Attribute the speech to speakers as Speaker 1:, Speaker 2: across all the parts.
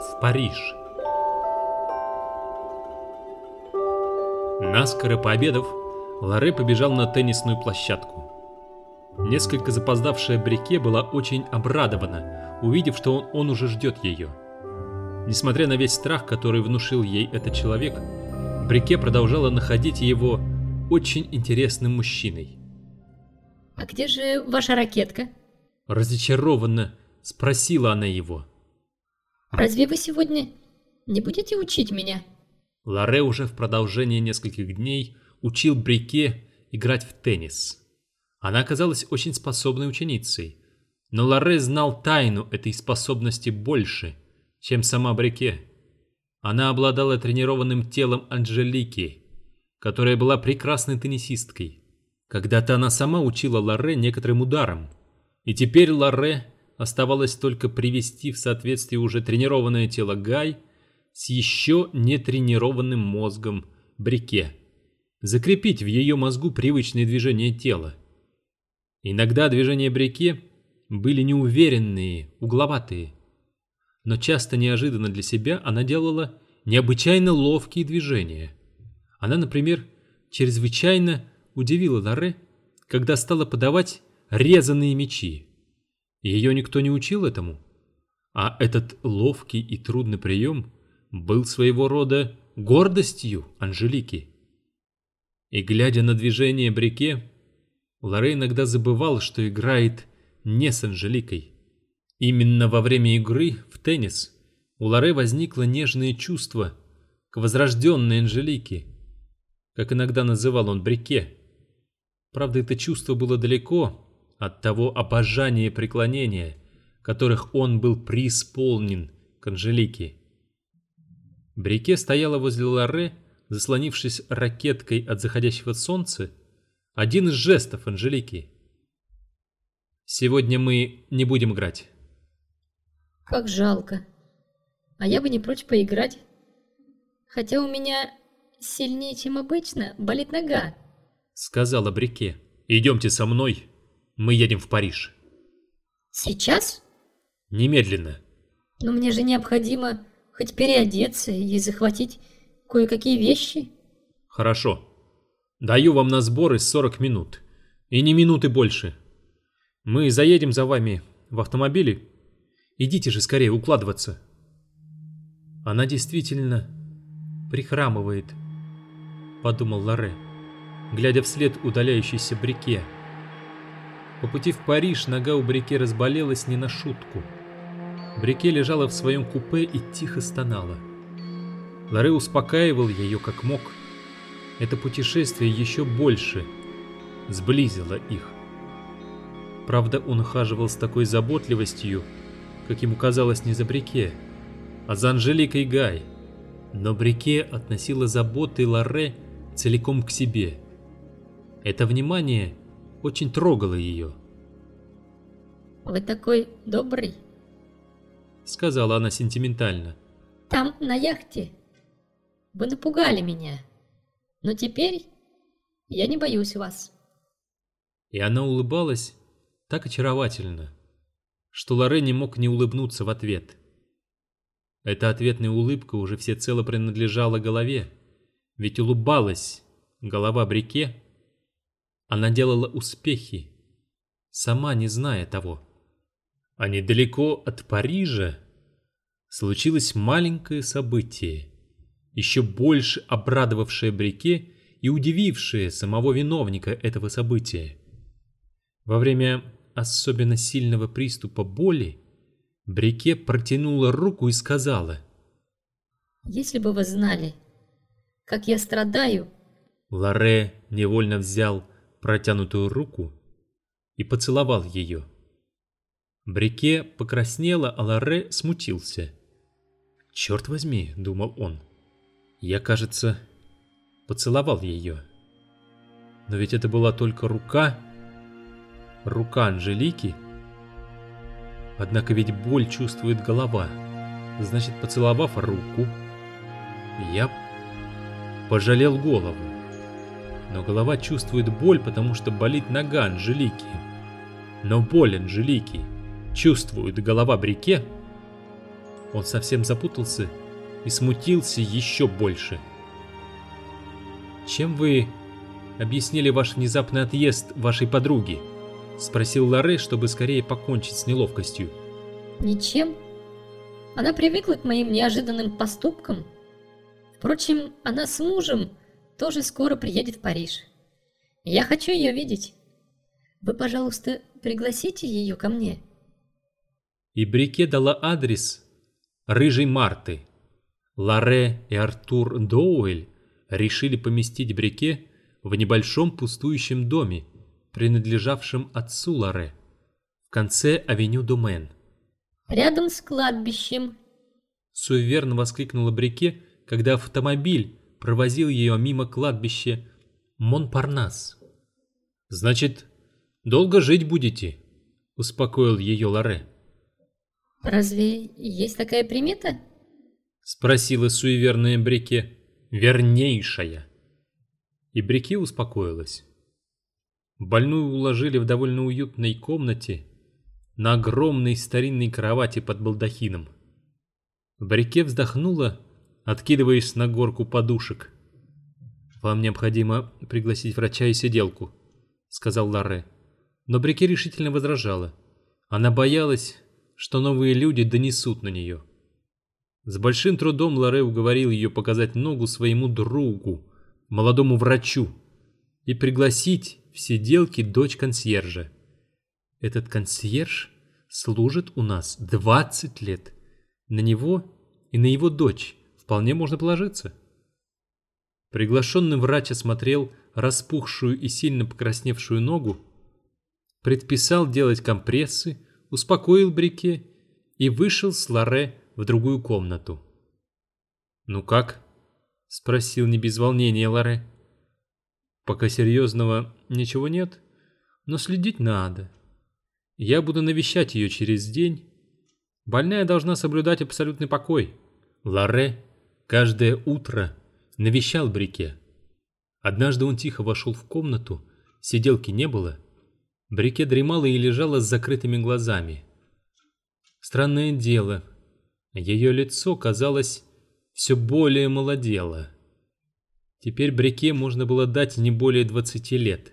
Speaker 1: в Париж. Наскоро пообедав, Лоре побежал на теннисную площадку. Несколько запоздавшая Брике была очень обрадована, увидев, что он, он уже ждет ее. Несмотря на весь страх, который внушил ей этот человек, Брике продолжала находить его очень интересным мужчиной.
Speaker 2: «А где же ваша ракетка?»
Speaker 1: Разочарованно спросила она его.
Speaker 2: «Разве вы сегодня не будете учить меня?»
Speaker 1: Лоре уже в продолжении нескольких дней учил Брике играть в теннис. Она оказалась очень способной ученицей, но Лоре знал тайну этой способности больше, чем сама Брике. Она обладала тренированным телом Анжелики, которая была прекрасной теннисисткой. Когда-то она сама учила Лоре некоторым ударам, и теперь Лоре оставалось только привести в соответствие уже тренированное тело Гай – с еще не тренированным мозгом Брике. Закрепить в ее мозгу привычные движения тела. Иногда движения Брике были неуверенные, угловатые. Но часто неожиданно для себя она делала необычайно ловкие движения. Она, например, чрезвычайно удивила Лоре, когда стала подавать резанные мечи. Ее никто не учил этому. А этот ловкий и трудный прием был своего рода гордостью Анжелики. И глядя на движение Брике, Лоре иногда забывал, что играет не с Анжеликой. Именно во время игры в теннис у Лоре возникло нежное чувство к возрожденной Анжелике, как иногда называл он Брике. Правда, это чувство было далеко от того обожания и преклонения, которых он был преисполнен к Анжелике. Брике стояла возле Лоре, заслонившись ракеткой от заходящего солнца, один из жестов Анжелики. «Сегодня мы не будем играть».
Speaker 2: «Как жалко. А я бы не прочь поиграть. Хотя у меня сильнее, чем обычно, болит нога», —
Speaker 1: сказала Брике. «Идемте со мной, мы едем в Париж».
Speaker 2: «Сейчас?»
Speaker 1: «Немедленно».
Speaker 2: «Но мне же необходимо хоть переодеться и захватить кое-какие вещи.
Speaker 1: Хорошо. Даю вам на сборы 40 минут. И не минуты больше. Мы заедем за вами в автомобиле. Идите же скорее укладываться. Она действительно прихрамывает, подумал Лоре, глядя вслед удаляющейся Брике. По пути в Париж нога у Брике разболелась не на шутку. Брике лежала в своем купе и тихо стонала. Лоре успокаивал ее как мог. Это путешествие еще больше сблизило их. Правда, он ухаживал с такой заботливостью, как ему казалось не за Брике, а за Анжеликой Гай. Но Брике относила заботы Лоре целиком к себе. Это внимание очень трогало ее.
Speaker 2: «Вы такой добрый»,
Speaker 1: сказала она сентиментально.
Speaker 2: Там, на яхте, вы напугали меня. Но теперь я не боюсь вас.
Speaker 1: И она улыбалась так очаровательно, что Лоре не мог не улыбнуться в ответ. Эта ответная улыбка уже всецело принадлежала голове, ведь улыбалась голова Брике. Она делала успехи, сама не зная того. А недалеко от Парижа случилось маленькое событие, еще больше обрадовавшее Брике и удивившее самого виновника этого события. Во время особенно сильного приступа боли Брике протянула руку и сказала
Speaker 2: «Если бы вы знали, как я страдаю...»
Speaker 1: Лоре невольно взял протянутую руку и поцеловал ее. Брике покраснела, а Лоре смутился. «Черт возьми», — думал он, — «я, кажется, поцеловал ее». Но ведь это была только рука, рука Анжелики. Однако ведь боль чувствует голова. Значит, поцеловав руку, я пожалел голову. Но голова чувствует боль, потому что болит нога Анжелики. Но боль Анжелики чувствует голова Брике, он совсем запутался и смутился еще больше. «Чем вы объяснили ваш внезапный отъезд вашей подруги?» — спросил Лоре, чтобы скорее покончить с неловкостью.
Speaker 2: Ничем. Она привыкла к моим неожиданным поступкам. Впрочем, она с мужем тоже скоро приедет в Париж. Я хочу ее видеть. Вы, пожалуйста, пригласите ее ко мне.
Speaker 1: И Брике дала адрес рыжей Марты. Ларе и Артур Доуэль решили поместить Брике в небольшом пустующем доме, принадлежавшем отцу Ларе, в конце авеню Домен.
Speaker 2: Рядом с кладбищем.
Speaker 1: Суеверно воскликнула Брике, когда автомобиль провозил ее мимо кладбища Монпарнас. «Значит, долго жить будете?» — успокоил ее Лоре.
Speaker 2: «Разве есть такая примета?»
Speaker 1: — спросила суеверная Брике. «Вернейшая». И Брике успокоилась. Больную уложили в довольно уютной комнате на огромной старинной кровати под балдахином. Брике вздохнула, откидываясь на горку подушек. «Вам необходимо пригласить врача и сиделку», — сказал Ларре. Но Брике решительно возражала. Она боялась, что новые люди донесут на нее. С большим трудом Ларе уговорил ее показать ногу своему другу, молодому врачу, и пригласить в сиделки дочь консьержа. Этот консьерж служит у нас 20 лет. На него и на его дочь вполне можно положиться. Приглашенный врач осмотрел распухшую и сильно покрасневшую ногу, предписал делать компрессы, успокоил Брике и вышел с Ларе в другую комнату. «Ну как?» — спросил не без волнения Ларе. «Пока серьезного ничего нет, но следить надо. Я буду навещать ее через день. Больная должна соблюдать абсолютный покой». Ларе каждое утро навещал Брике. Однажды он тихо вошел в комнату, сиделки не было. Брике дремала и лежала с закрытыми глазами. Странное дело, ее лицо, казалось, все более молодело. Теперь Брике можно было дать не более двадцати лет.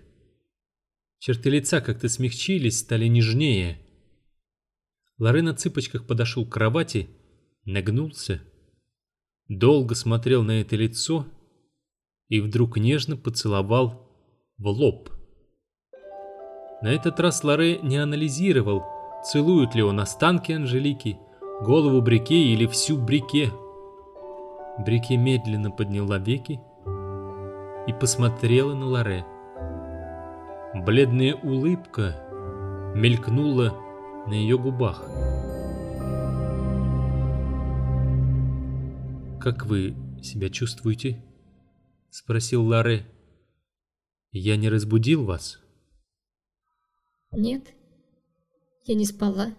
Speaker 1: Черты лица как-то смягчились, стали нежнее. Лорен на цыпочках подошел к кровати, нагнулся, долго смотрел на это лицо и вдруг нежно поцеловал в лоб. На этот раз Лоре не анализировал, целует ли он останки Анжелики, голову Брике или всю Брике. Брике медленно подняла веки и посмотрела на Лоре. Бледная улыбка мелькнула на ее губах. «Как вы себя чувствуете?» — спросил Ларе. «Я не разбудил вас?»
Speaker 2: «Нет, я не спала.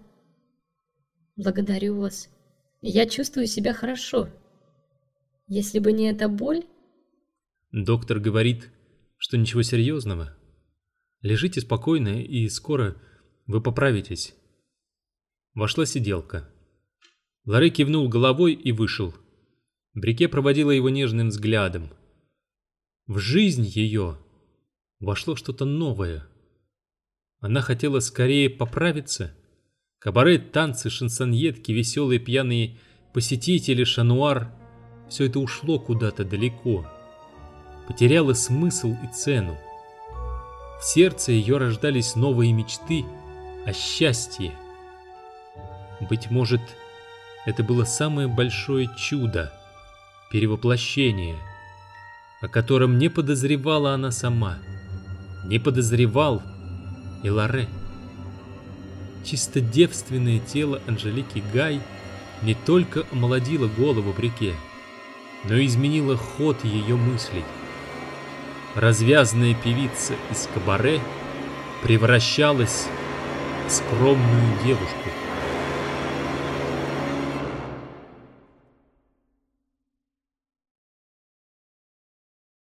Speaker 2: Благодарю вас. Я чувствую себя хорошо. Если бы не эта боль...»
Speaker 1: Доктор говорит, что ничего серьезного. Лежите спокойно, и скоро вы поправитесь. Вошла сиделка. Ларе кивнул головой и вышел. Брике проводила его нежным взглядом. В жизнь ее вошло что-то новое. Она хотела скорее поправиться. Кабаре, танцы, шансоньетки, веселые пьяные посетители, шануар — все это ушло куда-то далеко. Потеряло смысл и цену. В сердце ее рождались новые мечты о счастье. Быть может, это было самое большое чудо — перевоплощение, о котором не подозревала она сама, не подозревал и Лоре. Чисто девственное тело Анжелики Гай не только омолодило голову в реке, но и изменило ход ее мыслей. Развязная певица из кабаре превращалась в скромную девушку.